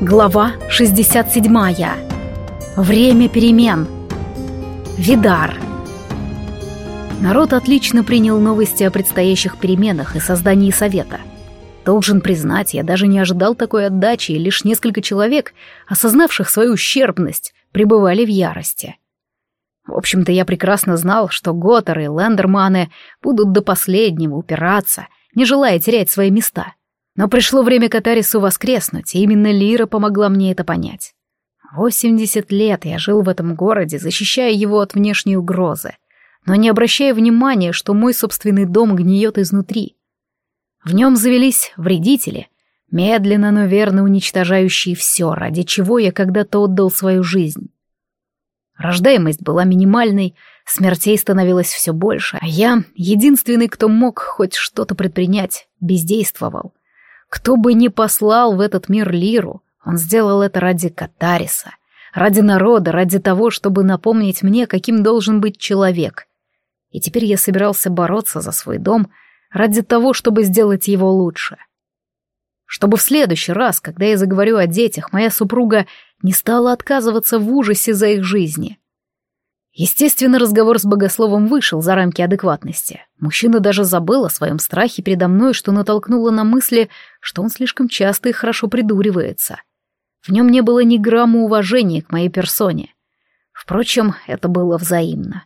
Глава 67. Время перемен. Видар. Народ отлично принял новости о предстоящих переменах и создании совета. Должен признать, я даже не ожидал такой отдачи, и лишь несколько человек, осознавших свою ущербность, пребывали в ярости. В общем-то, я прекрасно знал, что Готтер и Лендерманы будут до последнего упираться, не желая терять свои места — но пришло время Катарису воскреснуть, и именно Лира помогла мне это понять. Восемьдесят лет я жил в этом городе, защищая его от внешней угрозы, но не обращая внимания, что мой собственный дом гниет изнутри. В нем завелись вредители, медленно, но верно уничтожающие все, ради чего я когда-то отдал свою жизнь. Рождаемость была минимальной, смертей становилось все больше, а я, единственный, кто мог хоть что-то предпринять, бездействовал. Кто бы ни послал в этот мир Лиру, он сделал это ради Катариса, ради народа, ради того, чтобы напомнить мне, каким должен быть человек. И теперь я собирался бороться за свой дом ради того, чтобы сделать его лучше. Чтобы в следующий раз, когда я заговорю о детях, моя супруга не стала отказываться в ужасе за их жизни. Естественно, разговор с богословом вышел за рамки адекватности. Мужчина даже забыл о своем страхе передо мной, что натолкнуло на мысли, что он слишком часто и хорошо придуривается. В нем не было ни грамма уважения к моей персоне. Впрочем, это было взаимно.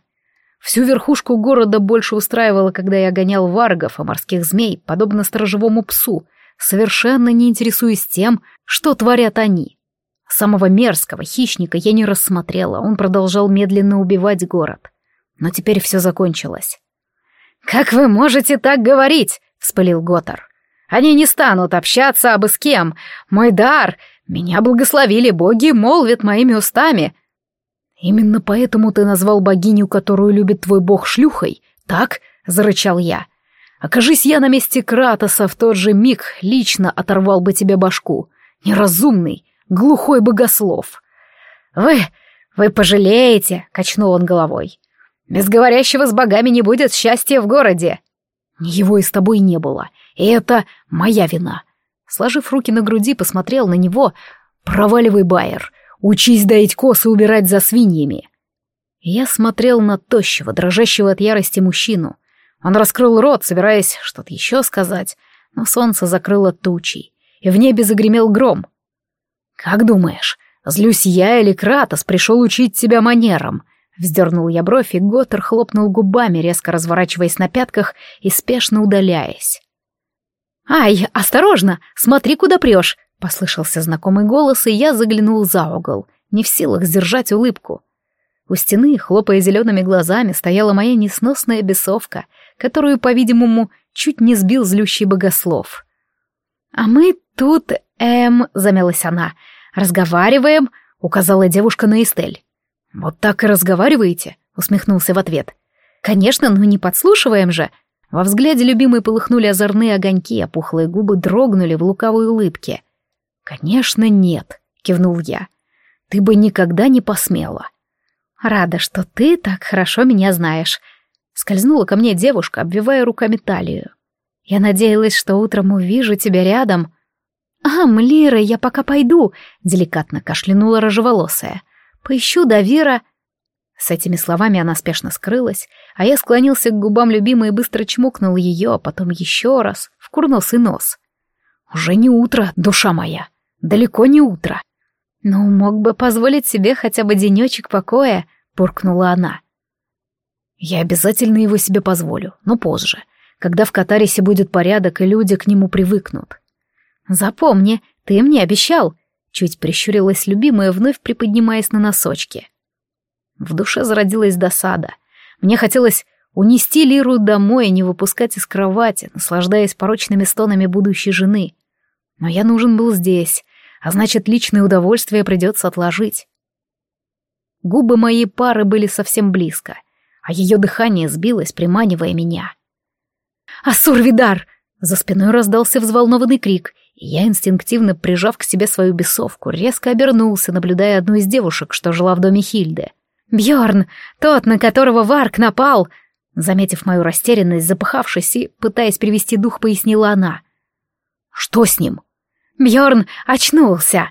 Всю верхушку города больше устраивало, когда я гонял варгов и морских змей, подобно сторожевому псу, совершенно не интересуясь тем, что творят они. Самого мерзкого хищника я не рассмотрела, он продолжал медленно убивать город. Но теперь все закончилось. «Как вы можете так говорить?» — вспылил Готар. «Они не станут общаться абы с кем. Мой дар, меня благословили боги, молвят моими устами». «Именно поэтому ты назвал богиню, которую любит твой бог, шлюхой, так?» — зарычал я. «Окажись я на месте Кратоса в тот же миг, лично оторвал бы тебе башку. Неразумный, глухой богослов. «Вы... вы пожалеете», — качнул он головой. «Без говорящего с богами не будет счастья в городе». Его и с тобой не было, и это моя вина. Сложив руки на груди, посмотрел на него. «Проваливай, Байер, учись доить косы и убирать за свиньями». Я смотрел на тощего, дрожащего от ярости мужчину. Он раскрыл рот, собираясь что-то еще сказать, но солнце закрыло тучей, и в небе загремел гром. «Как думаешь, злюсь я или Кратос пришел учить тебя манерам?» Вздернул я бровь, и Готтер хлопнул губами, резко разворачиваясь на пятках и спешно удаляясь. «Ай, осторожно! Смотри, куда прешь!» — послышался знакомый голос, и я заглянул за угол, не в силах сдержать улыбку. У стены, хлопая зелеными глазами, стояла моя несносная бесовка, которую, по-видимому, чуть не сбил злющий богослов. «А мы тут, эм...» — замялась она. «Разговариваем», — указала девушка на Эстель. «Вот так и разговариваете?» — усмехнулся в ответ. «Конечно, но не подслушиваем же». Во взгляде любимой полыхнули озорные огоньки, а пухлые губы дрогнули в лукавой улыбке. «Конечно, нет», — кивнул я. «Ты бы никогда не посмела». «Рада, что ты так хорошо меня знаешь», — скользнула ко мне девушка, обвивая руками талию. Я надеялась, что утром увижу тебя рядом. «А, Млира, я пока пойду», — деликатно кашлянула рыжеволосая. «Поищу Давира». С этими словами она спешно скрылась, а я склонился к губам любимой и быстро чмокнул ее, а потом еще раз, в курносый нос. «Уже не утро, душа моя, далеко не утро». «Ну, мог бы позволить себе хотя бы денечек покоя», — буркнула она. «Я обязательно его себе позволю, но позже когда в Катарисе будет порядок и люди к нему привыкнут. «Запомни, ты мне обещал!» Чуть прищурилась любимая, вновь приподнимаясь на носочки. В душе зародилась досада. Мне хотелось унести Лиру домой и не выпускать из кровати, наслаждаясь порочными стонами будущей жены. Но я нужен был здесь, а значит, личное удовольствие придется отложить. Губы моей пары были совсем близко, а ее дыхание сбилось, приманивая меня. «Асур-Видар!» За спиной раздался взволнованный крик, я, инстинктивно прижав к себе свою бесовку, резко обернулся, наблюдая одну из девушек, что жила в доме Хильды. Бьорн, тот, на которого Варк напал!» Заметив мою растерянность, запыхавшись и, пытаясь привести дух, пояснила она. «Что с ним?» Бьорн очнулся!»